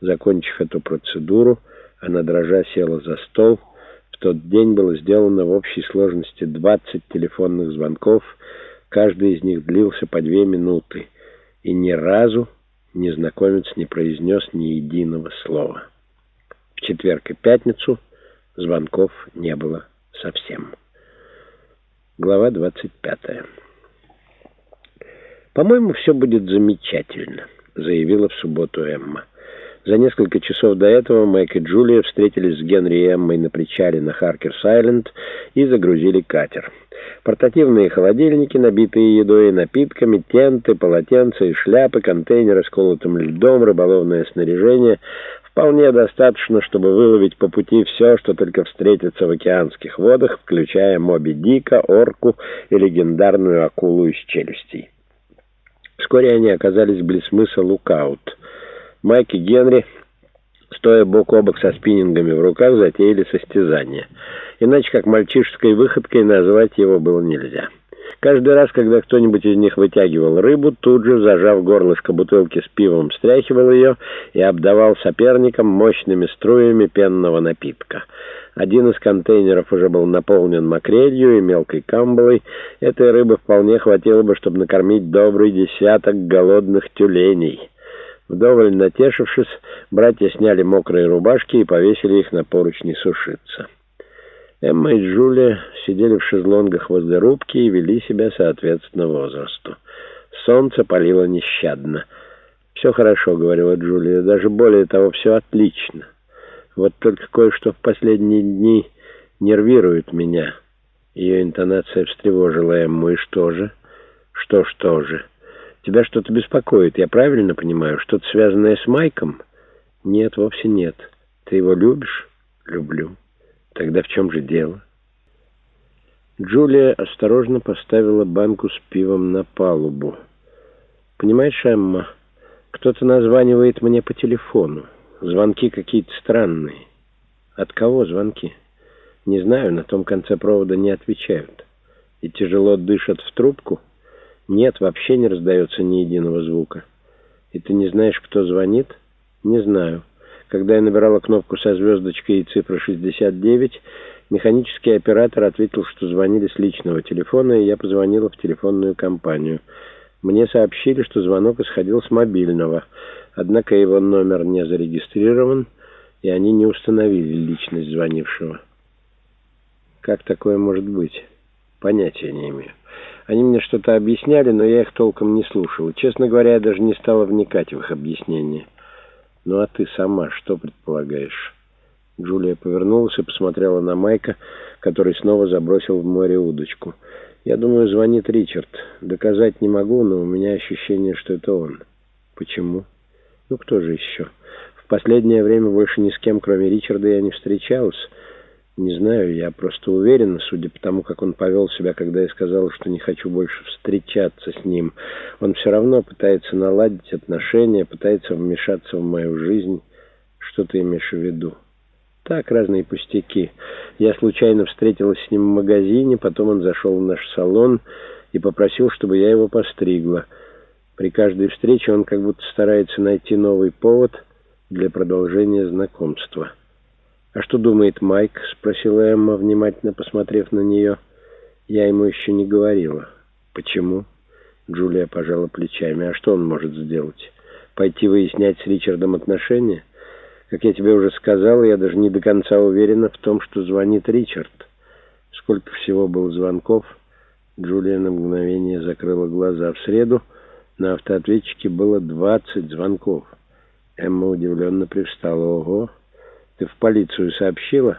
Закончив эту процедуру, она дрожа села за стол. В тот день было сделано в общей сложности 20 телефонных звонков. Каждый из них длился по две минуты. И ни разу незнакомец не произнес ни единого слова. В четверг и пятницу звонков не было совсем. Глава 25. «По-моему, все будет замечательно», — заявила в субботу Эмма. За несколько часов до этого Майк и Джулия встретились с Генри и Эммой на причале на Харкерс-Айленд и загрузили катер. Портативные холодильники, набитые едой и напитками, тенты, полотенца и шляпы, контейнеры с колотым льдом, рыболовное снаряжение — вполне достаточно, чтобы выловить по пути все, что только встретится в океанских водах, включая Моби Дика, Орку и легендарную акулу из челюстей. Вскоре они оказались близ мыса Лукаут — Майк и Генри, стоя бок о бок со спиннингами в руках, затеяли состязание. Иначе как мальчишеской выходкой назвать его было нельзя. Каждый раз, когда кто-нибудь из них вытягивал рыбу, тут же, зажав горлышко бутылки с пивом, стряхивал ее и обдавал соперникам мощными струями пенного напитка. Один из контейнеров уже был наполнен макрелью и мелкой камбалой. Этой рыбы вполне хватило бы, чтобы накормить добрый десяток голодных тюленей. Вдоволь натешившись, братья сняли мокрые рубашки и повесили их на поручни сушиться. Эмма и Джулия сидели в шезлонгах возле рубки и вели себя соответственно возрасту. Солнце палило нещадно. «Все хорошо», — говорила Джулия, — «даже более того, все отлично. Вот только кое-что в последние дни нервирует меня». Ее интонация встревожила Эмму. «И что же?» «Что-что же?» Тебя что-то беспокоит, я правильно понимаю? Что-то связанное с Майком? Нет, вовсе нет. Ты его любишь? Люблю. Тогда в чем же дело? Джулия осторожно поставила банку с пивом на палубу. Понимаешь, Эмма, кто-то названивает мне по телефону. Звонки какие-то странные. От кого звонки? Не знаю, на том конце провода не отвечают. И тяжело дышат в трубку — нет, вообще не раздается ни единого звука. И ты не знаешь, кто звонит? Не знаю. Когда я набирала кнопку со звездочкой и цифрой 69, механический оператор ответил, что звонили с личного телефона, и я позвонила в телефонную компанию. Мне сообщили, что звонок исходил с мобильного, однако его номер не зарегистрирован, и они не установили личность звонившего. Как такое может быть? Понятия не имею. Они мне что-то объясняли, но я их толком не слушал. Честно говоря, я даже не стала вникать в их объяснения. Ну а ты сама что предполагаешь? Джулия повернулась и посмотрела на Майка, который снова забросил в море удочку. Я думаю, звонит Ричард. Доказать не могу, но у меня ощущение, что это он. Почему? Ну кто же еще? В последнее время больше ни с кем, кроме Ричарда, я не встречалась. Не знаю, я просто уверен, судя по тому, как он повел себя, когда я сказал, что не хочу больше встречаться с ним. Он все равно пытается наладить отношения, пытается вмешаться в мою жизнь. Что ты имеешь в виду? Так, разные пустяки. Я случайно встретилась с ним в магазине, потом он зашел в наш салон и попросил, чтобы я его постригла. При каждой встрече он как будто старается найти новый повод для продолжения знакомства. «А что думает Майк?» — спросила Эмма, внимательно посмотрев на нее. «Я ему еще не говорила». «Почему?» — Джулия пожала плечами. «А что он может сделать? Пойти выяснять с Ричардом отношения? Как я тебе уже сказала, я даже не до конца уверена в том, что звонит Ричард. Сколько всего было звонков?» Джулия на мгновение закрыла глаза. В среду на автоответчике было двадцать звонков. Эмма удивленно привстала. «Ого!» «Ты в полицию сообщила?»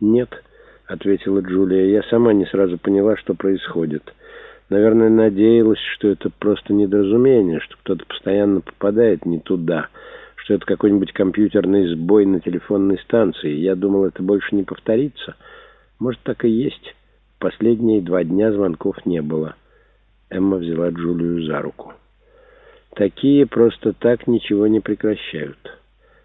«Нет», — ответила Джулия. «Я сама не сразу поняла, что происходит. Наверное, надеялась, что это просто недоразумение, что кто-то постоянно попадает не туда, что это какой-нибудь компьютерный сбой на телефонной станции. Я думал, это больше не повторится. Может, так и есть. Последние два дня звонков не было». Эмма взяла Джулию за руку. «Такие просто так ничего не прекращают».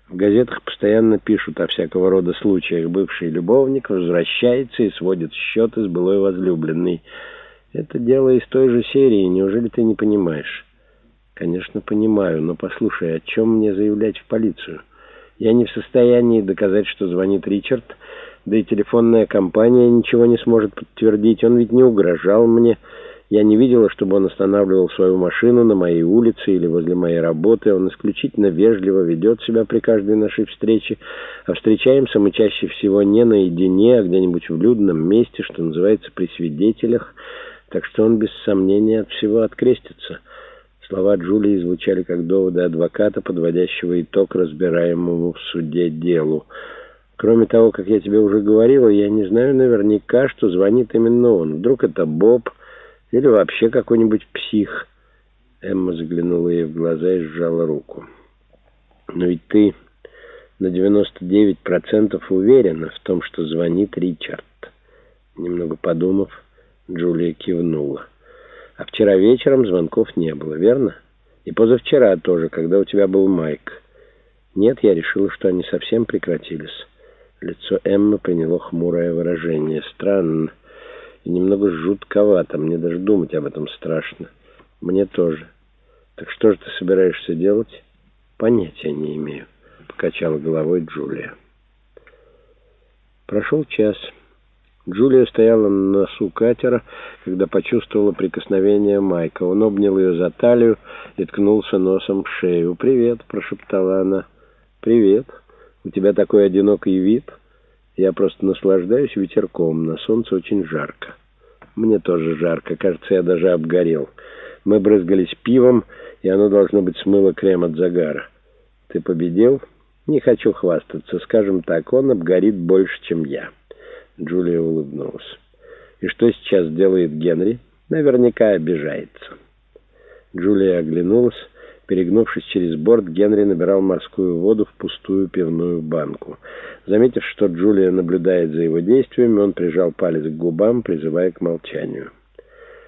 В газетах постоянно пишут о всякого рода случаях. Бывший любовник возвращается и сводит счеты с былой возлюбленной. Это дело из той же серии. Неужели ты не понимаешь? Конечно, понимаю, но послушай, о чем мне заявлять в полицию? Я не в состоянии доказать, что звонит Ричард, да и телефонная компания ничего не сможет подтвердить. Он ведь не угрожал мне. Я не видела, чтобы он останавливал свою машину на моей улице или возле моей работы. Он исключительно вежливо ведет себя при каждой нашей встрече. А встречаемся мы чаще всего не наедине, а где-нибудь в людном месте, что называется, при свидетелях. Так что он без сомнения от всего открестится. Слова Джулии звучали как доводы адвоката, подводящего итог разбираемому в суде делу. Кроме того, как я тебе уже говорила, я не знаю наверняка, что звонит именно он. Вдруг это Боб или вообще какой-нибудь псих. Эмма заглянула ей в глаза и сжала руку. Но ведь ты на 99% уверена в том, что звонит Ричард. Немного подумав, Джулия кивнула. А вчера вечером звонков не было, верно? И позавчера тоже, когда у тебя был Майк. Нет, я решила, что они совсем прекратились. Лицо Эммы приняло хмурое выражение. Странно и немного жутковато. Мне даже думать об этом страшно. Мне тоже. Так что же ты собираешься делать? Понятия не имею. Покачала головой Джулия. Прошел час. Джулия стояла на носу катера, когда почувствовала прикосновение Майка. Он обнял ее за талию и ткнулся носом в шею. «Привет», — прошептала она. «Привет. У тебя такой одинокий вид. Я просто наслаждаюсь ветерком. На солнце очень жарко». «Мне тоже жарко. Кажется, я даже обгорел. Мы брызгались пивом, и оно, должно быть, смыло крем от загара. Ты победил?» «Не хочу хвастаться. Скажем так, он обгорит больше, чем я». Джулия улыбнулась. «И что сейчас делает Генри? Наверняка обижается». Джулия оглянулась. Перегнувшись через борт, Генри набирал морскую воду в пустую пивную банку. Заметив, что Джулия наблюдает за его действиями, он прижал палец к губам, призывая к молчанию.